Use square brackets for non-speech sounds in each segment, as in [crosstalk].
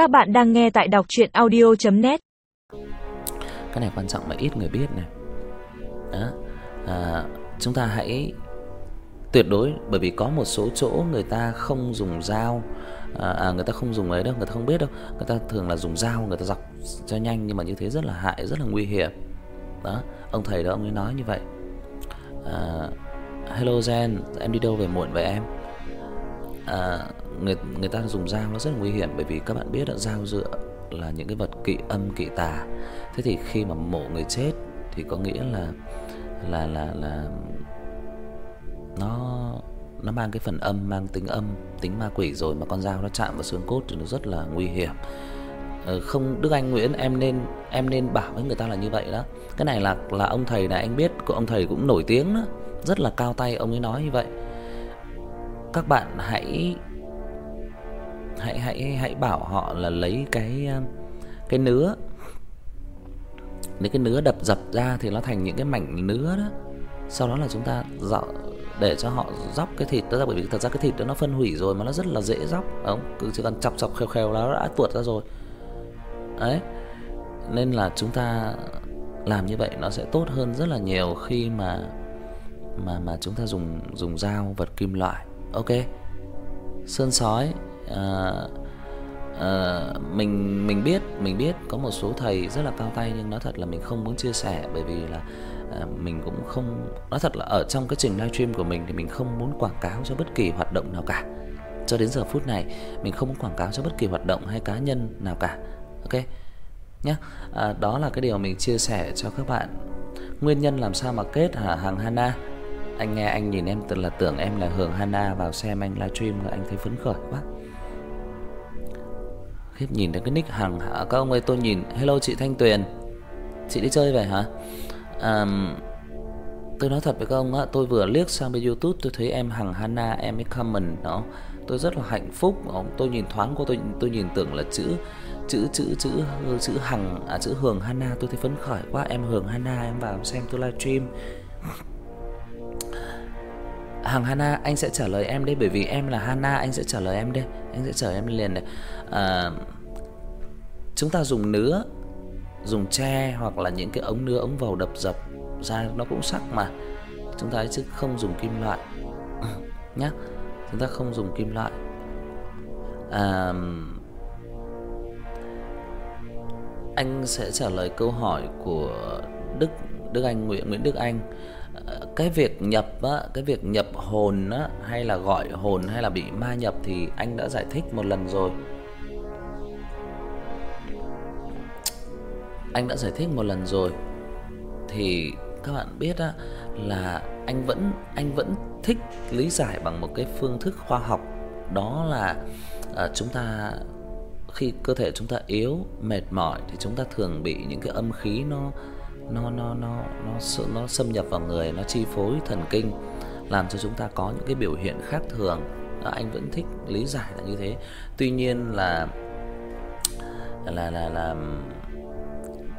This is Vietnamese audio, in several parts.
Các bạn đang nghe tại đọc chuyện audio.net Cái này quan trọng mà ít người biết này Đó à, Chúng ta hãy tuyệt đối bởi vì có một số chỗ người ta không dùng dao à, à người ta không dùng ấy đâu, người ta không biết đâu. Người ta thường là dùng dao người ta dọc cho nhanh nhưng mà như thế rất là hại, rất là nguy hiểm. Đó, ông thầy đó ông ấy nói như vậy. À, hello Zen, em đi đâu về muộn vậy em? À, người người ta dùng dao nó rất là nguy hiểm bởi vì các bạn biết là dao dựa là những cái vật kỵ âm kỵ tà. Thế thì khi mà mộ người chết thì có nghĩa là là là là nó nó mang cái phần âm mang tính âm, tính ma quỷ rồi mà con dao nó chạm vào xương cốt thì nó rất là nguy hiểm. Ờ, không Đức Anh Nguyễn em nên em nên bảo với người ta là như vậy đó. Cái này là là ông thầy này anh biết, của ông thầy cũng nổi tiếng đó, rất là cao tay ông ấy nói như vậy. Các bạn hãy hãy hãy hãy bảo họ là lấy cái um, cái nứa lấy cái nứa đập dập ra thì nó thành những cái mảnh nứa đó. Sau đó là chúng ta dọ để cho họ róc cái thịt đó ra bởi vì thật ra cái thịt đó nó phân hủy rồi mà nó rất là dễ róc, không? Cứ chỉ cần chọc chọc khều khều là nó đã tuột ra rồi. Đấy. Nên là chúng ta làm như vậy nó sẽ tốt hơn rất là nhiều khi mà mà mà chúng ta dùng dùng dao vật kim loại. Ok. Sơn sói à, à, mình mình biết mình biết có một số thầy rất là cao tay nhưng nói thật là mình không muốn chia sẻ bởi vì là à, mình cũng không nói thật là ở trong cái trình livestream của mình thì mình không muốn quảng cáo cho bất kỳ hoạt động nào cả. Cho đến giờ phút này mình không muốn quảng cáo cho bất kỳ hoạt động hay cá nhân nào cả. Ok. Nhá. À, đó là cái điều mình chia sẻ cho các bạn. Nguyên nhân làm sao mà kết hả hàng Hana? Anh nghe anh nhìn em tự là tưởng em là Hường Hana vào xem anh livestream rồi anh thấy phấn khởi quá. Khiếp nhìn thấy cái nick hàng hả à, các ông ơi tôi nhìn hello chị Thanh Tuyền. Chị đi chơi về hả? À, tôi nói thật với các ông á, tôi vừa liếc sang bên YouTube tôi thấy em Hằng Hana em ấy comment đó. Tôi rất là hạnh phúc. Tôi nhìn thoáng qua tôi tôi nhìn tưởng là chữ chữ chữ chữ chữ Hằng à chữ Hường Hana tôi thấy phấn khởi quá em Hường Hana em vào xem tôi livestream. Hằng Hana anh sẽ trả lời em đây bởi vì em là Hana anh sẽ trả lời em đây. Anh sẽ trả lời em liền này. À chúng ta dùng nứa, dùng tre hoặc là những cái ống nứa ống vầu đập dập ra nó cũng sắc mà. Chúng ta chứ không dùng kim loại. [laughs] Nhá. Chúng ta không dùng kim loại. À anh sẽ trả lời câu hỏi của Đức Đức Anh Nguyễn Nguyễn Đức Anh cái việc nhập á, cái việc nhập hồn á hay là gọi hồn hay là bị ma nhập thì anh đã giải thích một lần rồi. Anh đã giải thích một lần rồi. Thì các bạn biết á là anh vẫn anh vẫn thích lý giải bằng một cái phương thức khoa học đó là à, chúng ta khi cơ thể chúng ta yếu, mệt mỏi thì chúng ta thường bị những cái âm khí nó nó nó nó nó nó nó xâm nhập vào người, nó chi phối thần kinh làm cho chúng ta có những cái biểu hiện khác thường. Đó, anh vẫn thích lý giải là như thế. Tuy nhiên là là là là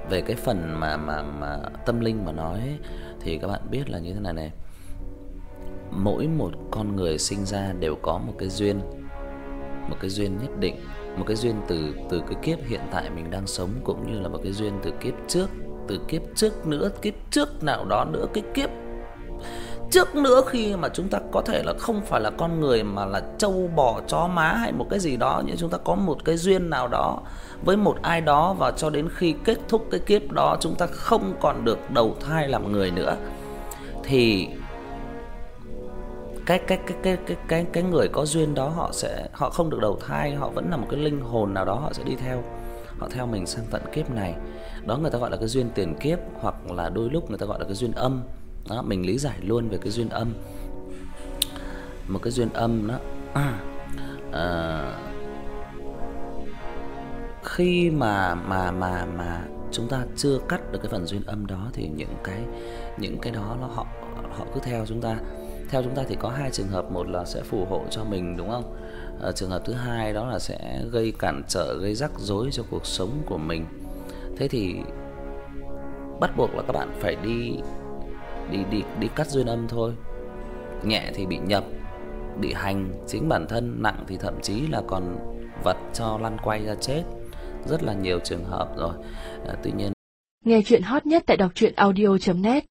về cái phần mà mà mà tâm linh mà nói ấy, thì các bạn biết là như thế này này. Mỗi một con người sinh ra đều có một cái duyên, một cái duyên nhất định, một cái duyên từ từ cái kiếp hiện tại mình đang sống cũng như là một cái duyên từ kiếp trước từ kiếp trước nữa, kiếp trước nào đó nữa, cái kiếp trước nữa khi mà chúng ta có thể là không phải là con người mà là trâu bò chó má hay một cái gì đó nhưng chúng ta có một cái duyên nào đó với một ai đó và cho đến khi kết thúc cái kiếp đó chúng ta không còn được đầu thai làm người nữa thì cái cái cái cái cái cái cái người có duyên đó họ sẽ họ không được đầu thai, họ vẫn là một cái linh hồn nào đó họ sẽ đi theo họ theo mình sang tận kiếp này. Đó người ta gọi là cái duyên tiền kiếp hoặc là đôi lúc người ta gọi là cái duyên âm. Đó, mình lý giải luôn về cái duyên âm. Một cái duyên âm đó. [clears throat] À, khi mà mà mà mà chúng ta chưa cắt được cái phần duyên âm đó thì những cái những cái đó nó họ họ cứ theo chúng ta. Theo chúng ta thì có hai trường hợp, một là sẽ phù hộ cho mình đúng không? À, trường hợp thứ hai đó là sẽ gây cản trở, gây rắc rối cho cuộc sống của mình. Thế thì bắt buộc là các bạn phải đi đi đi đi cắt duyên âm thôi. Nhẹ thì bị nhập, bị hành chính bản thân, nặng thì thậm chí là còn vật cho lăn quay ra chết. Rất là nhiều trường hợp rồi. À, tuy nhiên Nghe chuyện hot nhất tại đọc truyện audio net